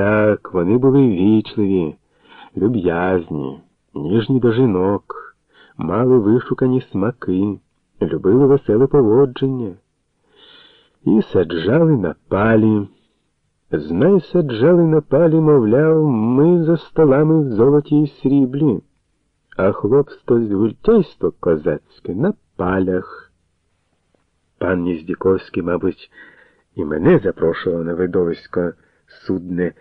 Так, вони були вічливі, люб'язні, ніжні до жінок, мали вишукані смаки, любили веселе поводження і саджали на палі. Знай саджали на палі, мовляв, ми за столами в золоті й сріблі, а хлопство з гультяйство козацьке на палях. Пан Ніздіковський, мабуть, і мене запрошував на видовисько судне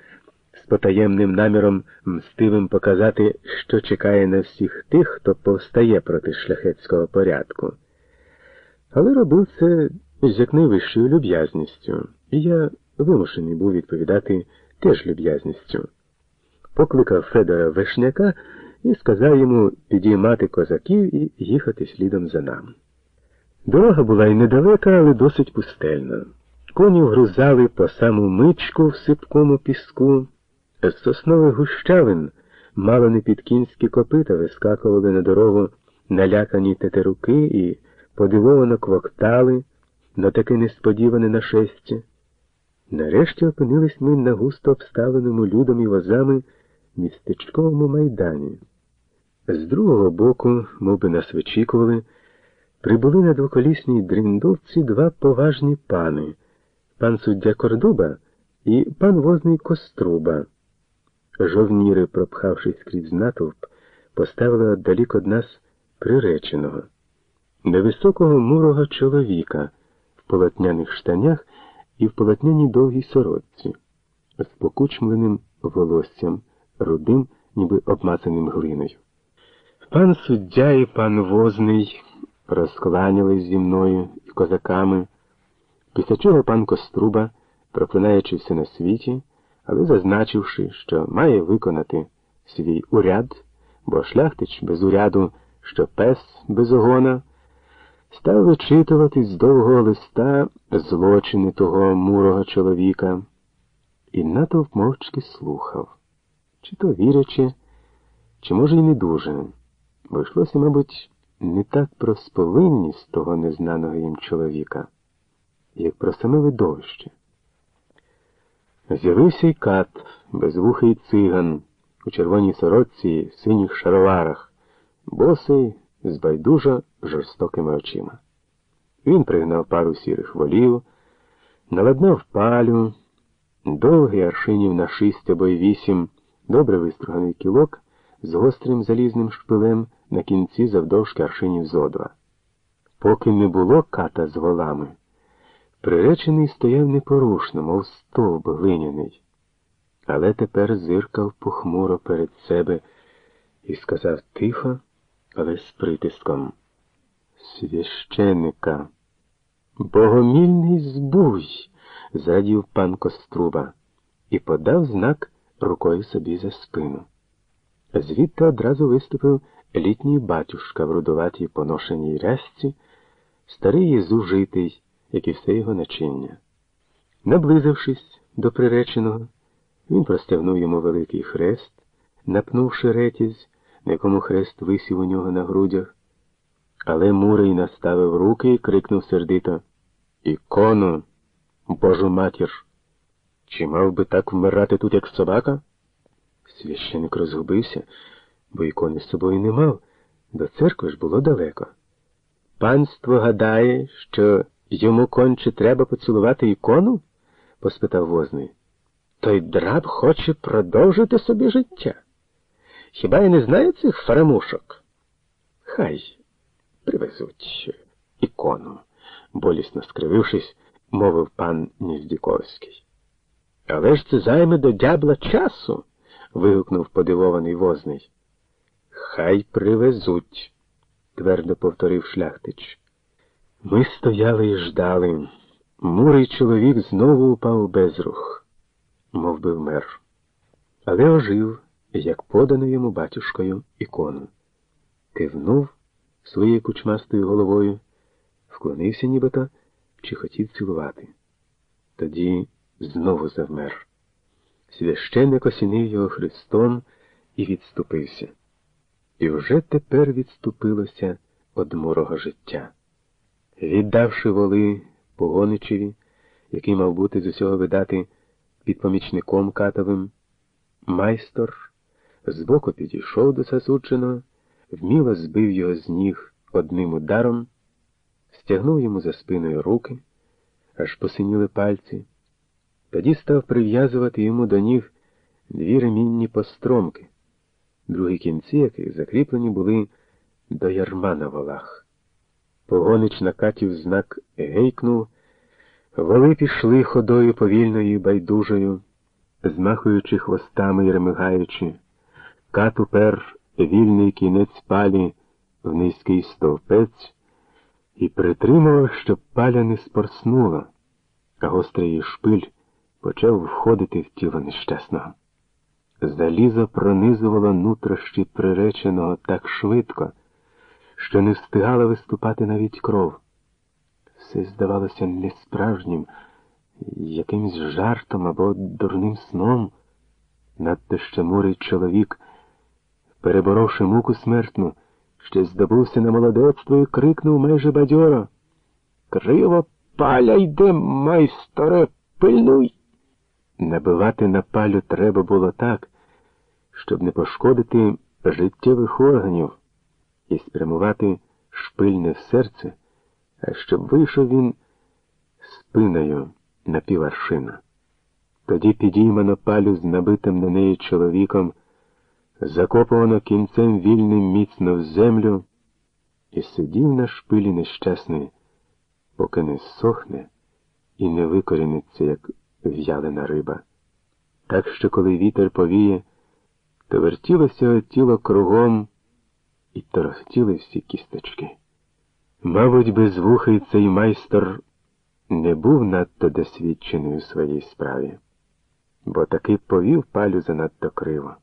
з потаємним наміром мстивим показати, що чекає на всіх тих, хто повстає проти шляхетського порядку. Але робив це з як найвищою люб'язністю, і я вимушений був відповідати теж люб'язністю. Покликав Федора Вишняка і сказав йому підіймати козаків і їхати слідом за нами. Дорога була й недалека, але досить пустельна. Коні вгрузали по саму мичку в сипкому піску, з соснових гущавин мало не під кінські копита вискакували на дорогу налякані тетеруки і подивовано квоктали на таке несподіване нашестя. Нарешті опинились ми на густо обставленому людом і возами містечковому майдані. З другого боку, мов би нас вичікували, прибули на двоколісній дріндовці два поважні пани пан суддя Кордуба і пан возний Коструба. Жовніри, пропхавшись крізь натовп, поставили отдалік од нас приреченого, невисокого мурого чоловіка в полотняних штанях і в полотняній довгій сорочці, з покучмленим волоссям, рудим, ніби обмацаним глиною. Пан суддя і пан возний розкланялись зі мною і козаками, після чого пан Коструба, проклинаючи все на світі, але зазначивши, що має виконати свій уряд, бо шляхтич без уряду, що пес без огона, став вичитувати з довгого листа злочини того мурого чоловіка, і натовп мовчки слухав, чи то вірячи, чи може й не дуже, бо йшлося, мабуть, не так про сповинність того незнаного їм чоловіка, як про саме видовище. З'явився й кат, безвухий циган, у червоній сорочці і синіх шароварах, босий, з байдужо жорстокими очима. Він пригнав пару сірих волів, наладнав палю, довгий аршинів на шість або й вісім, добре виструганий кілок з гострим залізним шпилем на кінці завдовжки аршинів зо два. Поки не було ката з волами. Приречений стояв непорушно, мов стовп глиняний, але тепер зиркав похмуро перед себе і сказав тихо, але з притиском. Священика, богомільний збуй, зрадів пан Коструба і подав знак рукою собі за спину. Звідти одразу виступив літній батюшка в рудуватій поношеній рясці, старий і зужитий як і все його начиння. Наблизившись до приреченого, він простягнув йому великий хрест, напнувши ретязь, на якому хрест висів у нього на грудях, але Мурий наставив руки і крикнув сердито Ікону, Божу матір! Чи мав би так вмирати тут, як собака? Священик розгубився, бо ікони з собою не мав, до церкви ж було далеко. Панство гадає, що Йому конче треба поцілувати ікону? поспитав возний. Той драб хоче продовжити собі життя. Хіба я не знаю цих фарамушок? Хай привезуть ікону, болісно скривившись, мовив пан Ніздіковський. Але ж це займе до дябла часу. вигукнув подивований возний. Хай привезуть, твердо повторив шляхтич. Ми стояли і ждали. Мурий чоловік знову упав без рух, мов би вмер, але ожив, як подано йому батюшкою ікону. Кивнув своєю кучмастою головою, вклонився нібито чи хотів цілувати. Тоді знову завмер. Священник осінив його Христом і відступився. І вже тепер відступилося од мурого життя. Віддавши воли погоничеві, який мав бути з усього видати під помічником катовим. Майстор збоку підійшов до засудженого, вміло збив його з ніг одним ударом, стягнув йому за спиною руки, аж посиніли пальці. Тоді став прив'язувати йому до ніг дві ремінні постромки, другі кінці яких закріплені були до ярма на волах. Погонич накатів знак гейкнув, воли пішли ходою повільною і байдужою, змахуючи хвостами і ремигаючи, кат упер вільний кінець палі в низький стовпець і притримував, щоб паля не спорснула, а гострий шпиль почав входити в тіло нещасного. Залізо пронизувало нутрощі приреченого так швидко, що не встигала виступати навіть кров. Все здавалося несправжнім, якимсь жартом або дурним сном. Надто ще мурий чоловік, переборовши муку смертну, ще здобувся на молодецтво і крикнув майже бадьоро. Криво паля йде, майсторе, пильнуй. Набивати на палю треба було так, щоб не пошкодити життєвих органів і спрямувати шпильне в серце, а щоб вийшов він спиною на піваршина. Тоді підіймано палю з набитим на неї чоловіком, закопувано кінцем вільним міцно в землю, і сидів на шпилі нещасний, поки не сохне і не викоріниться, як в'ялена риба. Так що, коли вітер повіє, то вертілося тіло кругом торохтіли всі кісточки. Мабуть, без безвухий цей майстер не був надто досвідчений у своїй справі, бо таки повів палю занадто криво.